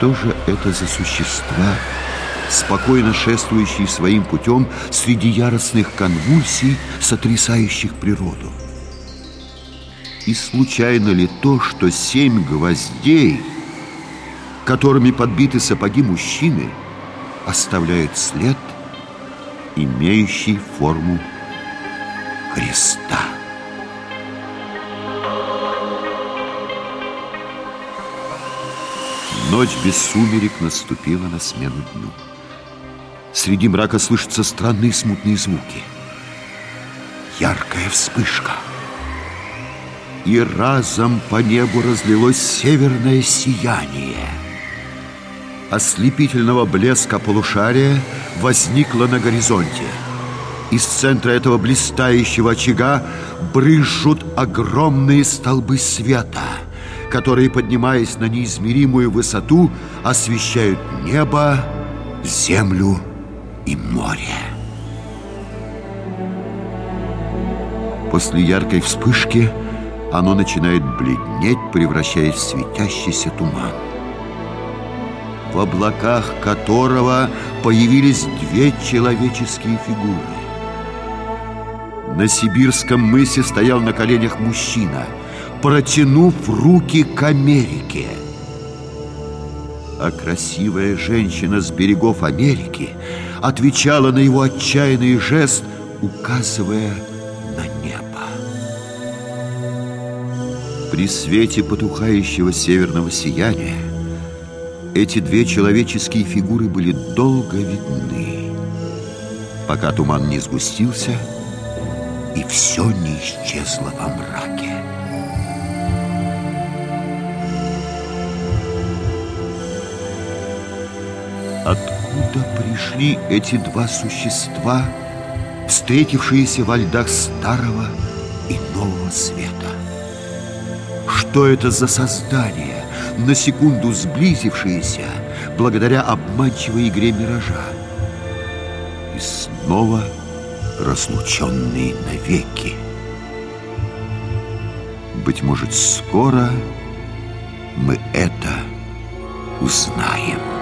Что же это за существа, спокойно шествующие своим путем среди яростных конвульсий, сотрясающих природу? И случайно ли то, что семь гвоздей, которыми подбиты сапоги мужчины, оставляют след, имеющий форму креста? Ночь без сумерек наступила на смену дню. Среди мрака слышатся странные смутные звуки. Яркая вспышка. И разом по небу разлилось северное сияние. Ослепительного блеска полушария возникло на горизонте. Из центра этого блистающего очага брызжут огромные столбы света – которые, поднимаясь на неизмеримую высоту, освещают небо, землю и море. После яркой вспышки оно начинает бледнеть, превращаясь в светящийся туман, в облаках которого появились две человеческие фигуры. На сибирском мысе стоял на коленях мужчина – протянув руки к Америке. А красивая женщина с берегов Америки отвечала на его отчаянный жест, указывая на небо. При свете потухающего северного сияния эти две человеческие фигуры были долго видны, пока туман не сгустился и все не исчезло во мраке. Откуда пришли эти два существа, встретившиеся во льдах старого и нового света? Что это за создание, на секунду сблизившиеся благодаря обманчивой игре миража? И снова разлученные навеки. Быть может, скоро мы это узнаем.